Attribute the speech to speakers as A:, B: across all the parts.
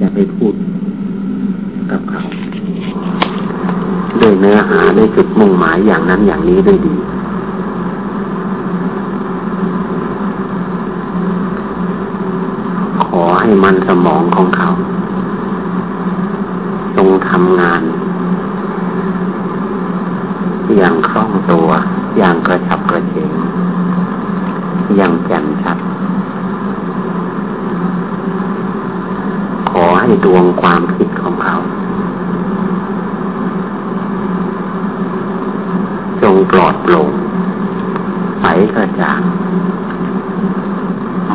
A: จะไปพูดกับเขาด้วยเนื้อหาด้วยจุดมุ่งหมายอย่างนั้นอย่างนี้ด้วยดี ขอให้มันสมองของเขาจงทำงาน อย่างคล่องตัว อย่างกระฉับกระเฉงอย่างแจ่มชัด ให้ดวงความคิดของเขา จงปลอดโปร่งใสกระจ่าง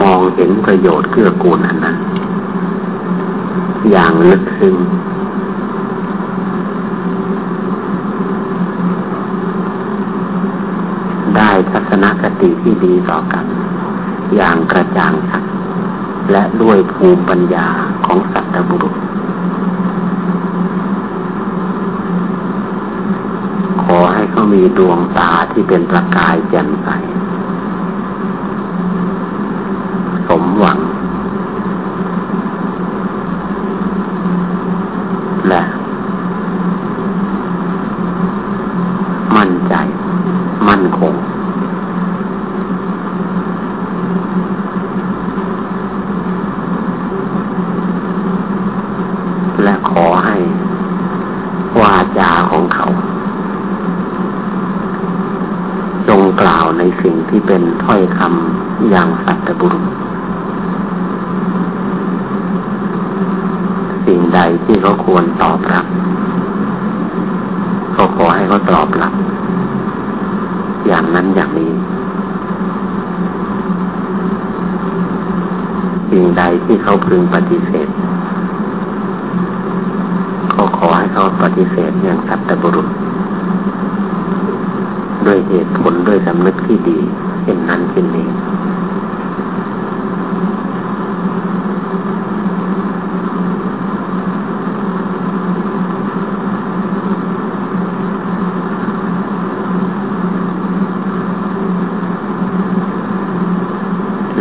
A: มองเห็นประโยชน์เกื้อกูลอันนั้น อย่างลึกซึ้งได้ทัศนคติที่ดีต่อกัน อย่างกระจ่างชัดและด้วยภูมิปัญญา ตบุรุษ ขอให้เขามีดวงตาที่เป็นประกายแจ่มใสมหวัง และ มั่นใจ มั่นคงและขอให้วาจาของเขา จงกล่าวในสิ่งที่เป็นถ้อยคำอย่างสัตบุรุษ สิ่งใดที่เขาควรตอบรับก็ขอให้เขาตอบรับ อย่างนั้นอย่างนี้ สิ่งใดที่เขาพึงปฏิเสธ ก็ขอให้เขาปฏิเสธอย่างสัตบุรุษ ด้วยเหตุผลด้วยสำนึกที่ดีเช่นนั้นเช่นนี้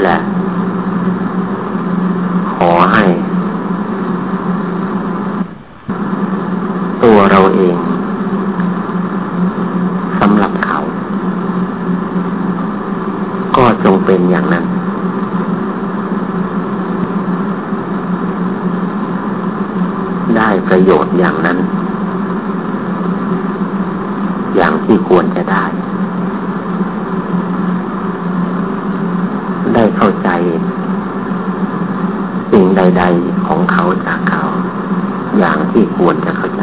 A: และ ขอให้ ตัวเราเองสำหรับเขา ก็จงเป็นอย่างนั้น ได้ประโยชน์อย่างนั้น อย่างที่ควรจะได้ ได้เข้าใจ สิ่งใด ๆ ของเขาจากเขา อย่างที่ควรจะเข้าใจ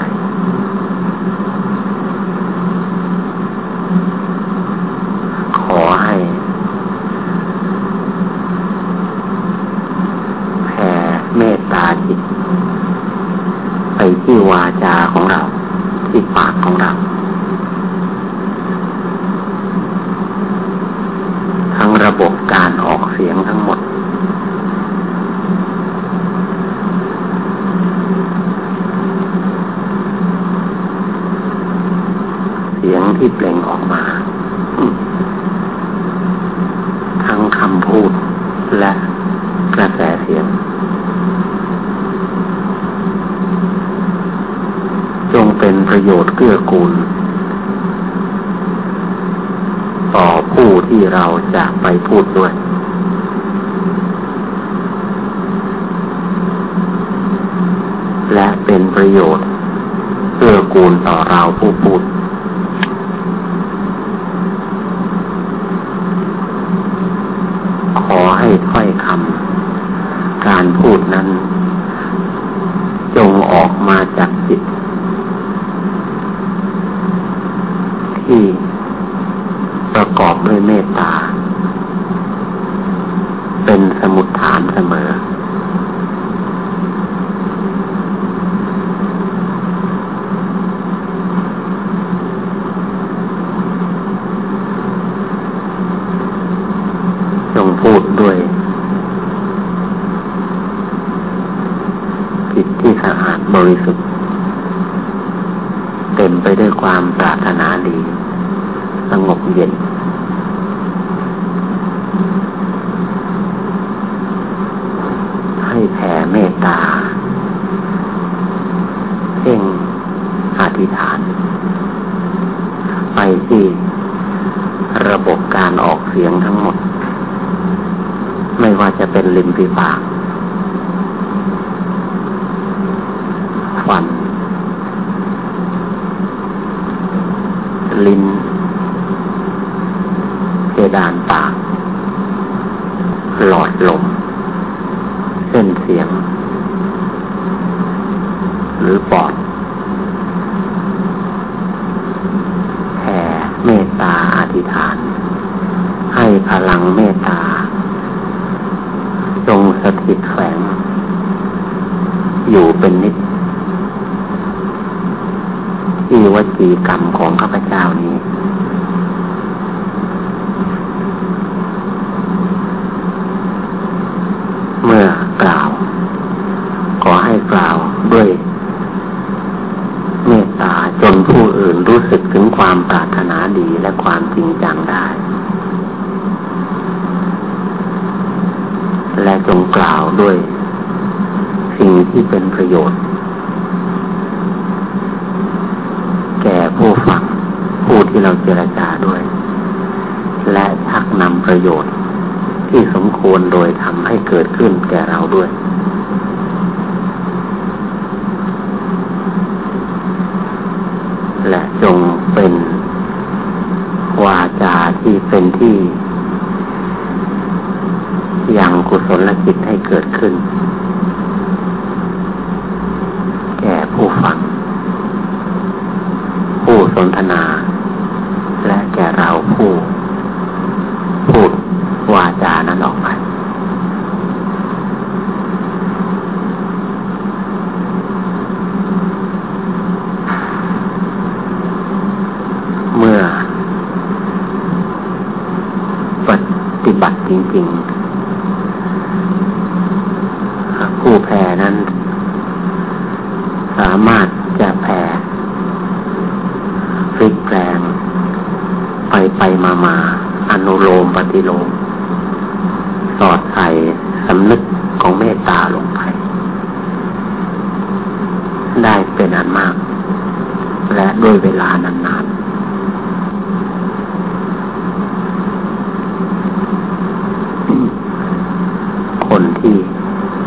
A: ขอให้แผ่เมตตาจิต ไปที่วาจาของเรา ที่ปากของเรา ทั้งระบบการออกเสียงทั้งหมด เสียงที่เปล่งออกมา ทั้งคำพูดและกระแสเสียง จงเป็นประโยชน์เกื้อกูล ต่อผู้ที่เราจะ ไปพูดด้วย และเป็นประโยชน์เพื่อกูลต่อเราผู้พูด ขอให้ถ้อยคำการพูดนั้น ด้วย และชักนำประโยชน์ที่สมควรโดยทำให้เกิดขึ้นแก่เราด้วย และจงเป็นวาจาที่เป็นที่ยังกุศลจิตให้เกิดขึ้น แก่ผู้ฟัง ผู้สนทนา และแก่เราผู้ พูดวาจานั้นออกไป เมื่อปฏิบัติจริงๆ ผู้แผ่นั้น สามารถจะแผ่พลิกแปลงไปไปมามาอนุโลมปฏิโลม สอดใส่สำนึกของเมตตาลงไป ได้เป็นอันมาก และด้วยเวลานานๆ คนที่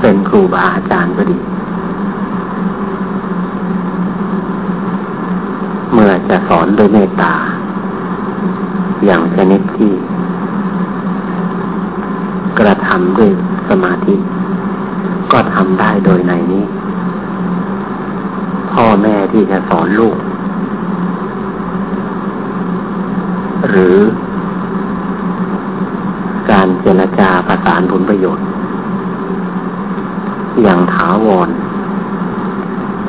A: เป็นครูบาอาจารย์ก็ดี เมื่อจะสอนด้วยเมตตา อย่างชนิดที่กระทำด้วยสมาธิ ก็ทำได้โดยในนี้ พ่อแม่ที่จะสอนลูก หรือการเจรจาประสานผลประโยชน์ อย่างถาวร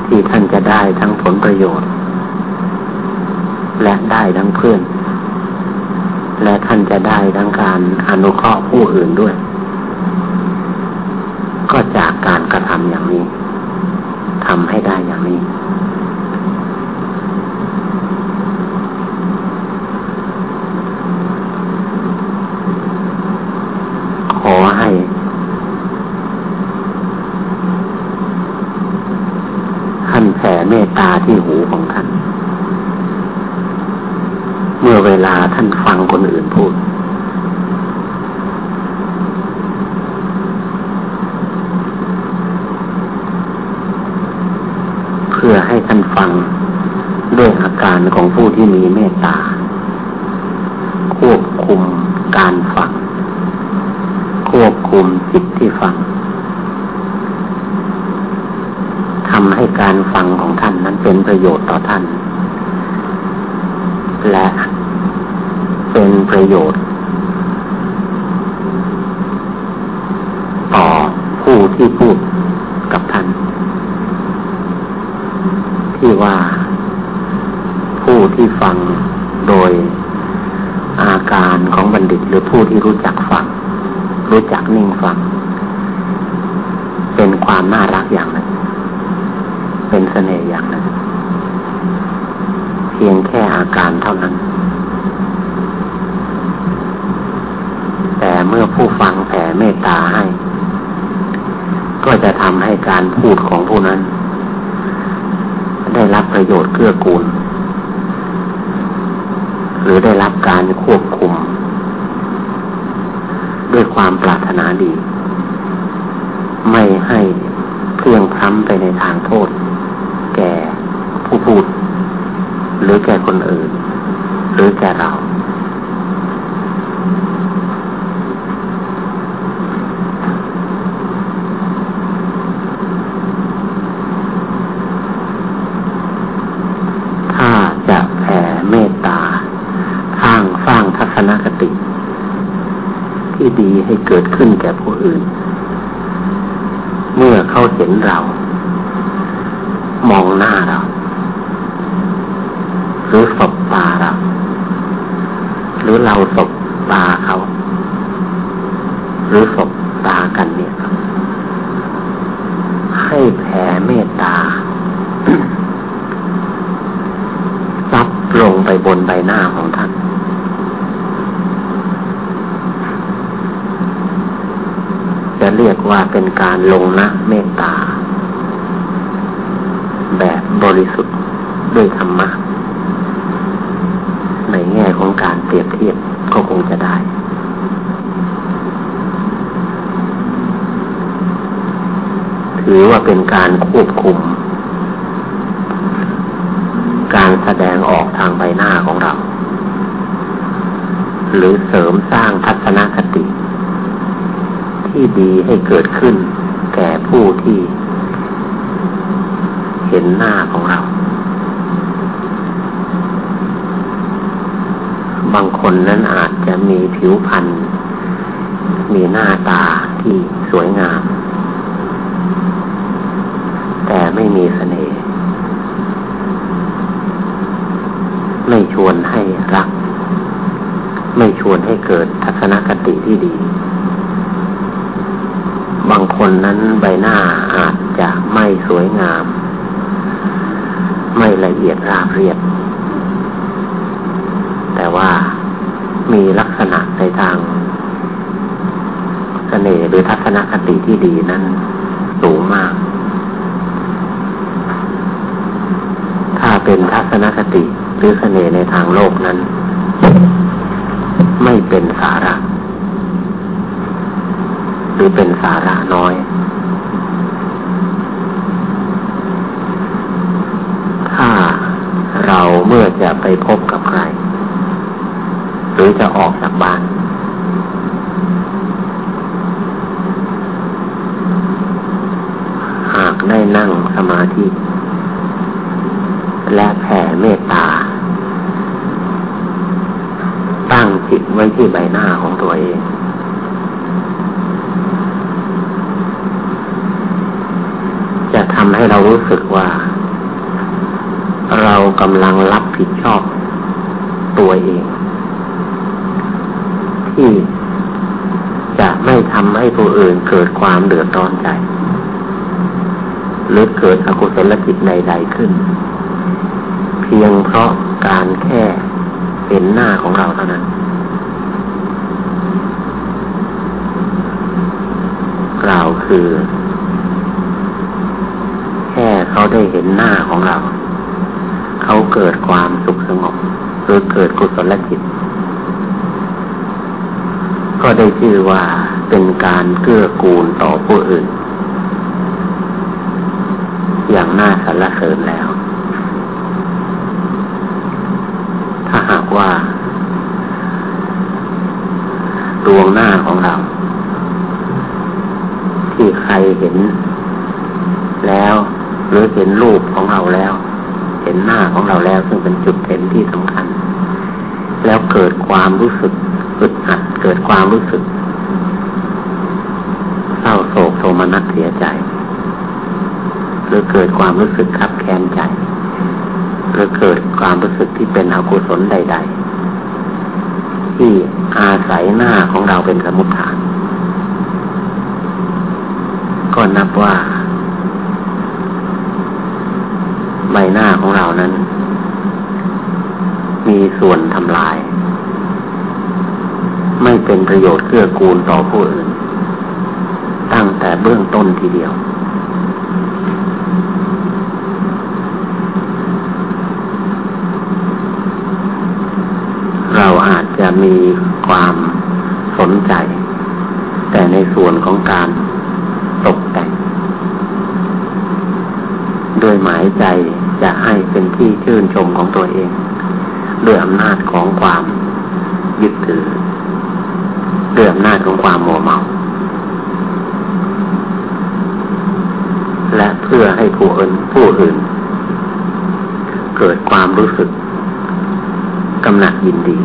A: ที่ท่านจะได้ทั้งผลประโยชน์ และได้ทั้งเพื่อน และท่านจะได้ทั้งการอนุเคราะห์ผู้อื่นด้วย ก็จากการกระทำอย่างนี้ทำให้ได้อย่างนี้ ขอให้ ท่านแผ่เมตตาที่หูของท่านเมื่อเวลาท่านฟังคนอื่นพูด เพื่อให้ ท่านฟังด้วยอาการของผู้ที่มีเมตตา ควบคุมการฟัง ควบคุมจิตที่ฟังทำให้การฟังของท่านนั้นเป็นประโยชน์ต่อท่าน และเป็นประโยชน์ ต่อผู้ที่พูดกับท่าน ที่ว่าผู้ที่ฟังโดยอาการของบัณฑิตหรือผู้ที่รู้จักฟัง รู้จักนิ่งฟัง เป็นความน่ารักอย่างหนึ่งเป็นเสน่ห์อย่างหนึ่งพียงแค่อาการเท่านั้น แต่เมื่อผู้ฟังแผ่เมตตาให้ ก็จะทำให้การพูดของผู้นั้น รับประโยชน์เกื้อกูล หรือได้รับการควบคุม ด้วยความปรารถนาดี ไม่ให้เครื่องพร้ำไปในทางโทษ แก่ผู้พูด หรือแก่คนอื่น หรือแก่เราที่ดีให้เกิด ขึ้นแก่ผู้อื่น เมื่อเขาเห็นเรา มองหน้าเรา หรือสบตาเรา หรือเราสบตาเขา หรือสบตากันเนี่ยให้แผ่เมตตาซับลงไปบนใบหน้าของท่านจะ เรียกว่าเป็นการลงนะเมตตา แบบบริสุทธิ์ด้วยธรรมะ ในแง่ของการเปรียบเทียบก็คงจะได้ ถือว่าเป็นการควบคุม การแสดงออกทางใบหน้าของเรา หรือเสริมสร้างทัศนคติ ที่ดีให้เกิดขึ้น แก่ผู้ที่ เห็นหน้าของเรา บางคนนั้นอาจจะมีผิวพรรณมีหน้าตาที่สวยงาม แต่ไม่มีเสน่ห์ไม่ชวนให้รัก ไม่ชวนให้เกิดทัศนคติที่ดีางคนนั้นใบหน้าอาจจะไม่สวยงาม ไม่ละเอียดราบเรียบ แต่ว่ามีลักษณะในทางเสน่ห์หรือทัศนคติที่ดีนั้นสูงมาก ถ้าเป็นทัศนคติหรือเสน่ห์ในทางโลกนั้น ไม่เป็นสาระ รือเป็นสาระน้อย ถ้าเราเมื่อจะไปพบกับใคร หรือจะออกจากบ้าน หากได้นั่งสมาธิ และแผ่เมตตา ตั้งจิตไว้ที่ใบหน้าของตัวเองทำให้เรารู้สึกว่า เรากำลังรับผิดชอบตัวเอง ที่จะไม่ทำให้ผู้อื่นเกิดความเดือดร้อนใจ หรือเกิดอกุศลจิตใดๆขึ้น เพียงเพราะการแค่เห็นหน้าของเราเท่านั้น กล่าวคือ เขาได้เห็นหน้าของเรา เขาเกิดความสุขสงบหรือเกิดกุศลจิต ก็ได้ชื่อว่าเป็นการเกื้อกูลต่อผู้อื่น อย่างน่าสรรเสริญแล้ว ถ้าหากว่าดวงหน้าของเรา ที่ใครเห็น แล้ว หรือเห็นรูปของเราแล้ว เห็นหน้าของเราแล้ว ซึ่งเป็นจุดเห็นที่สำคัญ แล้วเกิดความรู้สึกอึดอัดเกิดความรู้สึกเศร้าโศกโทมนัสเสียใจ หรือเกิดความรู้สึกคับแค้นใจ หรือเกิดความรู้สึกที่เป็นอกุศลใด ๆ ที่อาศัยหน้าของเราเป็นสมุทฐานก็นับว่า ใบหน้าของเรานั้น มีส่วนทำลาย ไม่เป็นประโยชน์เกื้อกูลต่อผู้อื่น ตั้งแต่เบื้องต้นทีเดียว เราอาจจะมีความสนใจ แต่ในส่วนของการตกแต่ง ด้วยหมายใจ จะให้เป็นที่ชื่นชมของตัวเองด้วยอำนาจของความยึดถือด้วยอำนาจของความโมเมา และเพื่อให้ผู้อื่นผู้อื่น เกิดความรู้สึกกำหนัดยินดี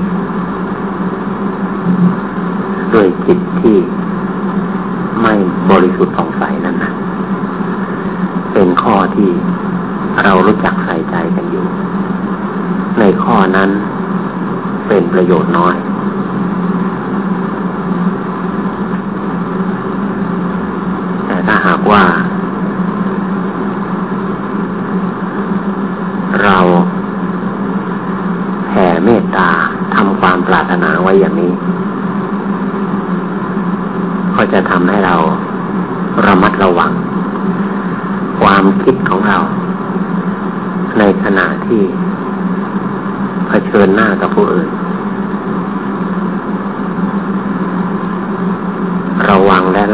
A: ด้วยจิตที่ไม่บริสุทธิ์ผ่องใสนั่นนะเป็นข้อที่ เรารู้จักใส่ใจกันอยู่ ในข้อนั้นเป็นประโยชน์น้อย แต่ถ้าหากว่า เราแผ่เมตตาทำความปรารถนาไว้อย่างนี้ ก็จะทำให้เราระมัดระวัง ความคิดของเรา ในขณะที่เผชิญหน้ากับผู้อื่น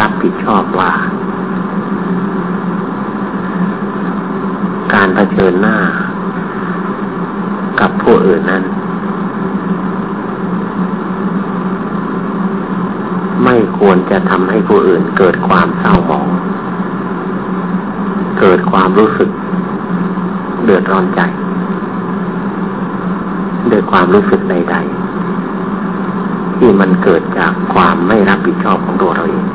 A: รับผิดชอบว่า การเผชิญหน้า กับผู้อื่นนั้น ไม่ควรจะทำให้ผู้อื่นเกิดความเศร้าหมอง เกิดความรู้สึก เดือดร้อนใจด้วยความรู้สึกใด ๆ ที่มันเกิดจากความไม่รับผิดชอบของตัวเราเอง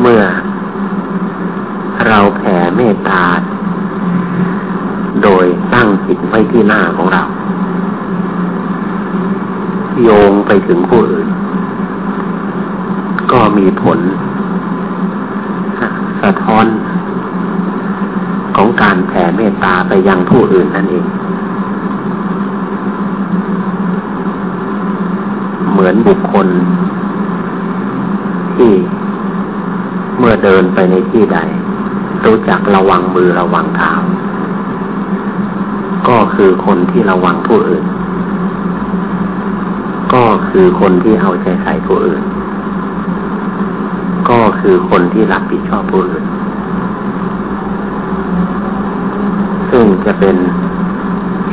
A: เมื่อเราแผ่เมตตา โดยตั้งจิตไว้ที่หน้าของเรา โยงไปถึงผู้อื่น ก็มีผล สะท้อน ของการแผ่เมตตาไปยังผู้อื่นนั่นเอง เหมือนบุคคล ที่เมื่อเดิน ไปในที่ใด รู้จักระวังมือระวังเท้าก็คือคนที่ระวังผู้อื่น ก็คือคนที่เอาใจใส่ผู้อื่น ก็คือคนที่รับผิดชอบผู้อื่น ซึ่งจะเป็น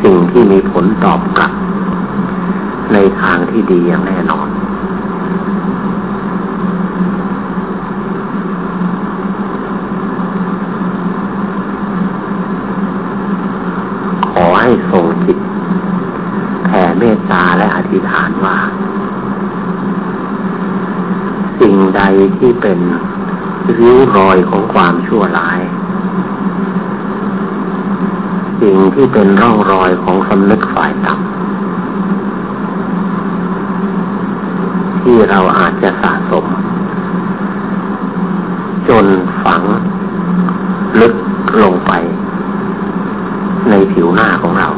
A: สิ่งที่มีผลตอบกลับ ในทางที่ดีอย่างแน่นอน ขอ ให้ส่งจิตแผ่เมตตาและอธิษฐานว่า สิ่งใดที่เป็นริ้วรอยของความชั่วร้าย สิ่งที่เป็นร่องรอยของสำนึกฝ่ายต่ำที่เราอาจจะสะสม จนฝังลึกลงไป ในผิว หน้าของเรา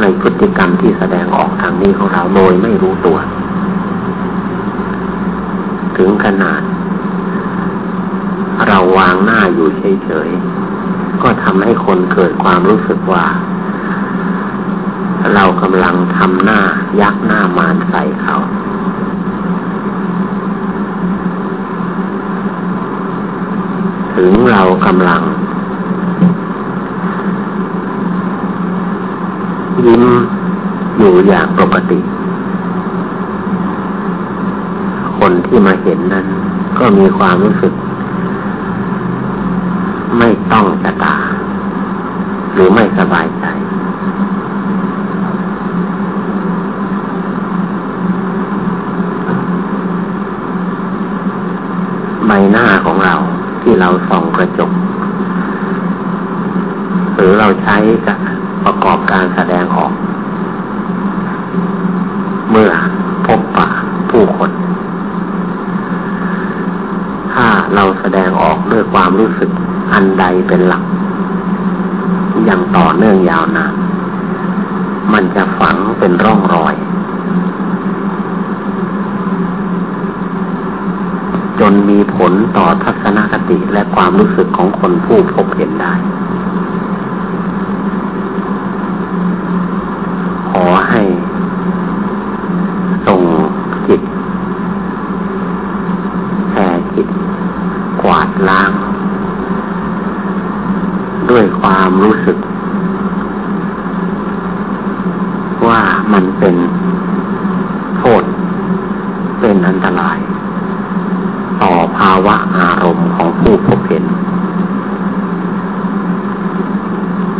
A: ในพฤติกรรมที่แสดงออกทางนี้ของเราโดยไม่รู้ตัว ถึงขนาด เราวางหน้าอยู่เฉยๆก็ทำให้คนเกิดความรู้สึกว่า เรากำลังทำหน้ายักหน้ามารใส่เขาถึงเรากำลัง ยิ้มอยู่อย่างปกติ คนที่มาเห็นนั้น ก็มีความรู้สึก ไม่ต้องชะตา หรือไม่สบายใจ ใบหน้าของเราที่เราส่องกระจก หรือเราใช้กับ ประกอบการแสดงออก เมื่อพบปะผู้คน ถ้าเราแสดงออกด้วยความรู้สึกอันใดเป็นหลัก อย่างต่อเนื่องยาวนานมันจะฝังเป็นร่องรอย จนมีผลต่อทัศนคติและความรู้สึกของคนผู้พบเห็นได้ ขอให้ มันเป็นโทษ เป็นอันตราย ต่อภาวะอารมณ์ของผู้พบเห็น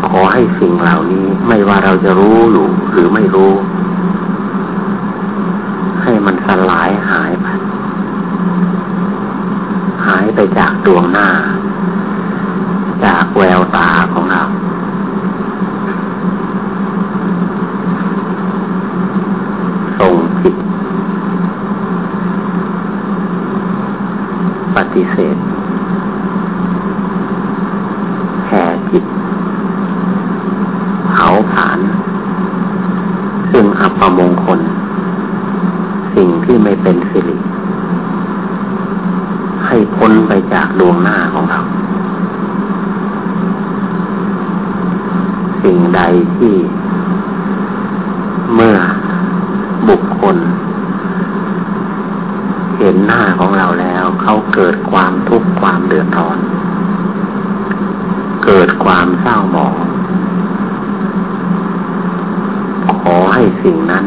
A: ขอให้สิ่งเหล่านี้ไม่ว่า เราจะรู้อยู่หรือไม่รู้ ให้มันสลายหายไปหายไปจากดวงหน้า จากแววตาของเรา ส่งจิตปฏิเสธแห่จิตเผาผลาญ ซึ่งอัปมงคล สิ่งที่ไม่เป็นสิริให้พ้นไปจากดวงหน้าของเรา สิ่งใดที่เมื่อบุคคล เห็นหน้าของเราแล้ว เขาเกิดความทุกข์ความเดือดร้อน เกิดความเศร้าหมอง ขอให้ สิ่งนั้น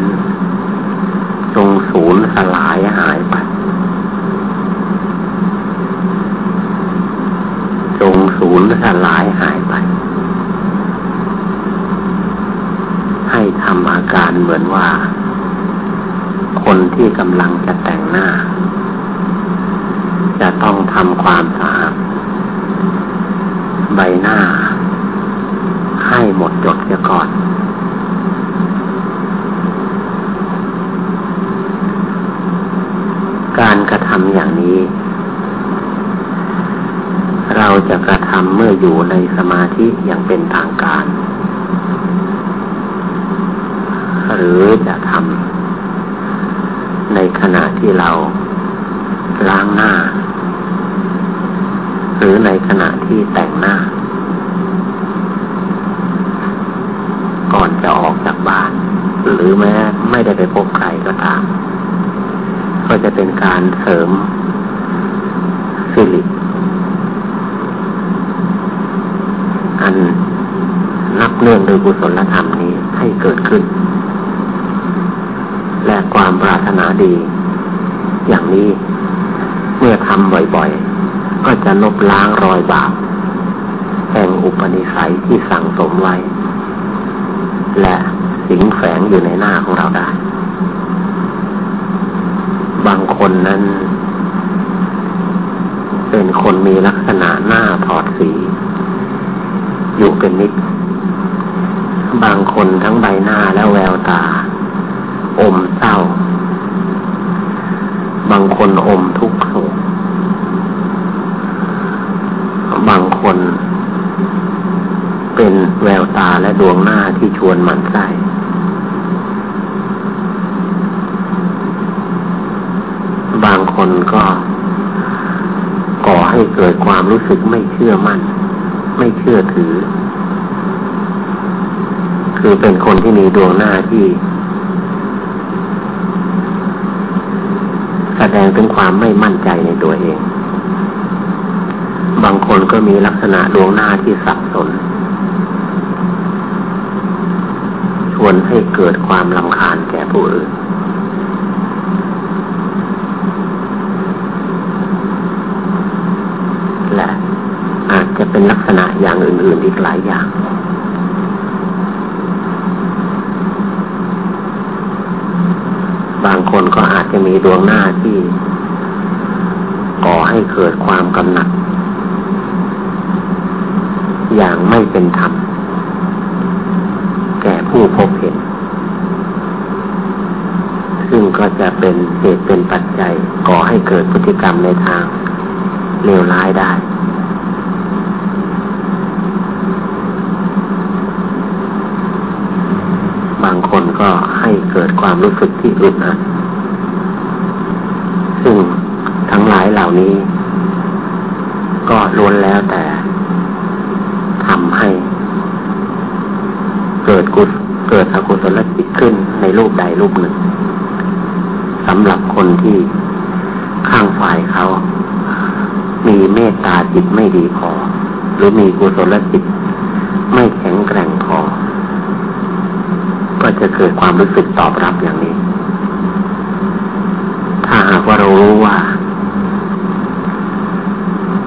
A: จงสูญสลายหายไป จงสูญสลายหายไป ให้ทำอาการเหมือนว่า คนที่กำลังจะแต่งหน้า จะต้องทำความสะอาดใบหน้า ให้หมดจดเสียก่อน การกระทำอย่างนี้ เราจะกระทำเมื่ออยู่ในสมาธิอย่างเป็นทางการ หรือจะทำในขณะที่เราล้างหน้า หรือในขณะที่แต่งหน้า ก่อนจะออกจากบ้าน หรือแม้ไม่ได้ไปพบใครก็ตาม ก็จะเป็นการเสริมสิริอันนับเนื่องโดยกุศลธรรมนี้ให้เกิดขึ้น และความปรารถนาดี อย่างนี้เมื่อทำบ่อยๆ ก็จะลบล้างรอยบาปแห่งอุปนิสัยที่สั่งสมไว้ และสิงแฝงอยู่ในหน้าของเราได้ บาง คนนั้น เป็นคนมีลักษณะหน้าถอดสี อยู่เป็นนิด บางคนทั้งใบหน้าและแววตา อมเศร้า บางคนอมทุกข์โศกบางคน เป็นแววตาและดวงหน้าที่ชวนหมันไส้ บาง คนก็ก่อให้เกิดความรู้สึกไม่เชื่อมั่น ไม่เชื่อถือ คือเป็นคนที่มีดวงหน้าที่ แสดงถึงความไม่มั่นใจในตัวเอง บางคนก็มีลักษณะดวงหน้าที่สับสน ชวนให้เกิดความลำคาญแก่ผู้อื่น และ อาจจะเป็นลักษณะอย่างอื่น ๆ อีกหลายอย่าง บางคนก็อาจจะมีดวงหน้าที่ก่อให้เกิดความกำหนัด อย่างไม่เป็นธรรม แก่ผู้พบเห็น ซึ่งก็จะเป็นเหตุเป็นปัจจัย ก่อให้เกิดพฤติกรรมในทาง เลวร้ายได้ บางคนก็ให้เกิดความรู้สึกที่อึดอัดซึ่งทั้งหลายเหล่านี้ ก็ล้วนแล้วแต่ทำให้ เกิดกุศเกิดอกุศลจิตขึ้นในรูปใดรูปหนึ่งสำหรับคนที่ข้างฝ่ายเขา มี เมตตาจิตไม่ดีพอ หรือมีกุศลจิตไม่แข็งแกร่งพอ ก็จะเกิดความรู้สึกตอบรับอย่างนี้ ถ้าหากว่าเรารู้ว่า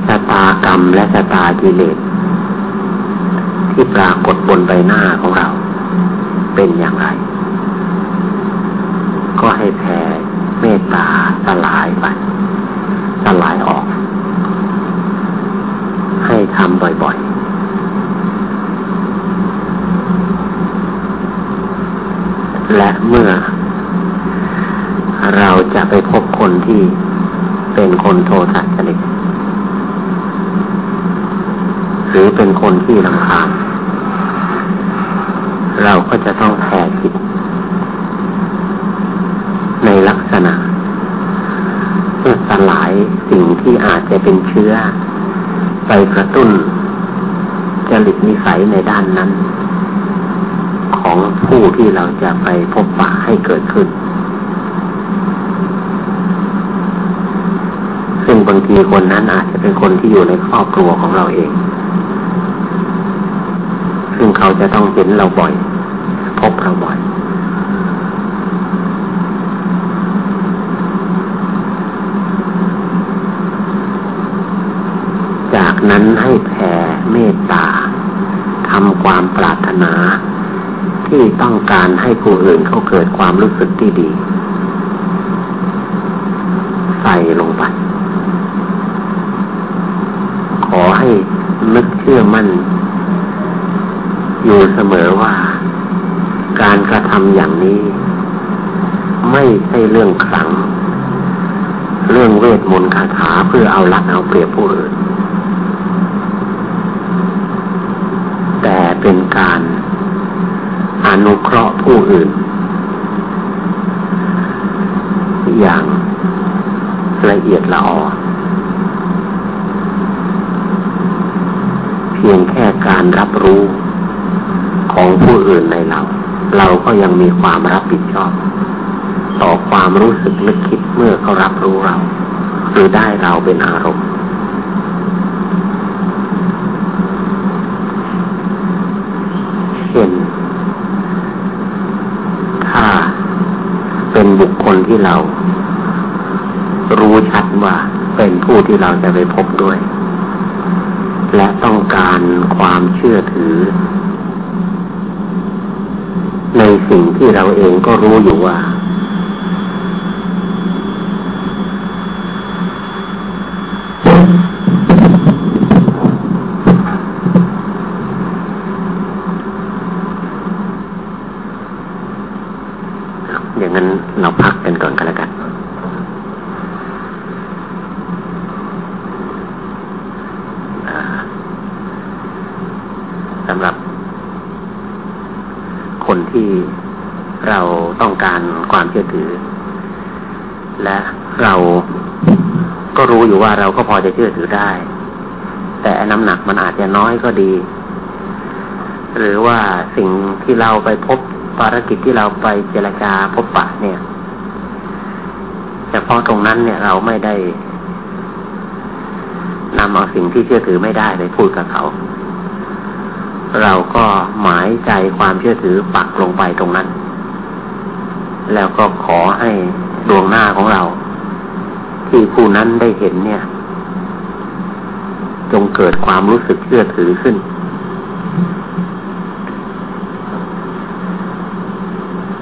A: ชะตากรรมและชะตากิเลสที่ปรากฏบนใบหน้าของเรา เป็นอย่างไร ก็ให้แผ่เมตตาสลายไปสลายออก ทำบ่อยๆ และเมื่อ เราจะไปพบคนที่เป็นคนโทสัจริตหรือเป็นคนที่รำคาญเราก็จะต้องแผ่จิตในลักษณะเพื่อสลายสิ่งที่อาจจะเป็นเชื้อ ไปกระตุ้นจริตนิสัยในด้านนั้น ของผู้ที่เราจะไปพบปะให้เกิดขึ้น ซึ่งบางทีคนนั้นอาจจะเป็นคนที่อยู่ในครอบครัวของเราเอง ซึ่งเขาจะต้องเห็นเราบ่อย พบเราบ่อย จาก นั้นให้แผ่เมตตาทำความปรารถนา ที่ต้องการให้ผู้อื่นเขาเกิดความรู้สึกที่ดี ใส่ลงไปขอให้นึกเชื่อมั่น อยู่เสมอว่า การกระทำอย่างนี้ ไม่ใช่เรื่องขลัง เรื่องเวทมนต์คาถาเพื่อเอาลัดเอาเปรียบผู้อื่น แต่เป็นการอ นุเคราะห์ผู้อื่น อย่างละเอียดละออเพียงแค่การรับรู้ของผู้อื่นในเรา เราก็ยังมีความรับผิดชอบ ต่อความรู้สึกนึกคิดเมื่อเขารับรู้เรา หรือได้เราเป็นอารมณ์ เช่น ถ้า คนที่เรา รู้ชัดว่าเป็นผู้ที่เราจะไปพบด้วย และต้องการความเชื่อถือ ในสิ่งที่เราเองก็รู้อยู่ว่า อย่างนั้นเราพักกันก่อนก็แล้วกันสำหรับคนที่เราต้องการความเชื่อถือ และเราก็ รู้อยู่ว่าเราก็พอจะเชื่อถือได้ แต่น้ำหนักมันอาจจะน้อยก็ดี หรือว่าสิ่งที่เราไปพบภารกิจที่เราไปเจรจาพบปะเนี่ยเฉพาะตรงนั้นเนี่ยเราไม่ได้นำเอาสิ่งที่เชื่อถือไม่ได้ไปพูดกับเขา เราก็หมายใจความเชื่อถือปักลงไปตรงนั้น แล้วก็ขอให้ดวงหน้าของเรา ที่ผู้นั้นได้เห็นเนี่ย จงเกิดความรู้สึกเชื่อถือขึ้น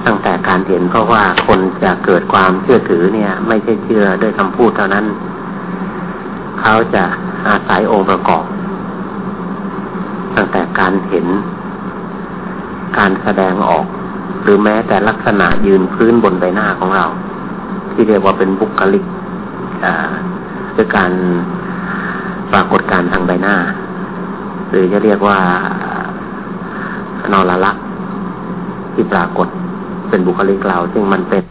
A: ตั้งแต่การเห็นเพราะว่าคนจะเกิดความเชื่อถือเนี่ย ไม่ใช่เชื่อด้วยคำพูดเท่านั้น เขาจะอาศัยองค์ประกอบ ตั้งแต่การเห็น การแสดงออก หรือแม้แต่ลักษณะยืนพื้นบนใบหน้าของเรา ที่เรียกว่าเป็นบุคลิก คือการปรากฏการทางใบหน้า หรือจะเรียกว่านอนลักษ์ที่ปรากฏเป็นบุคลิกเราซึ่งมันเป็น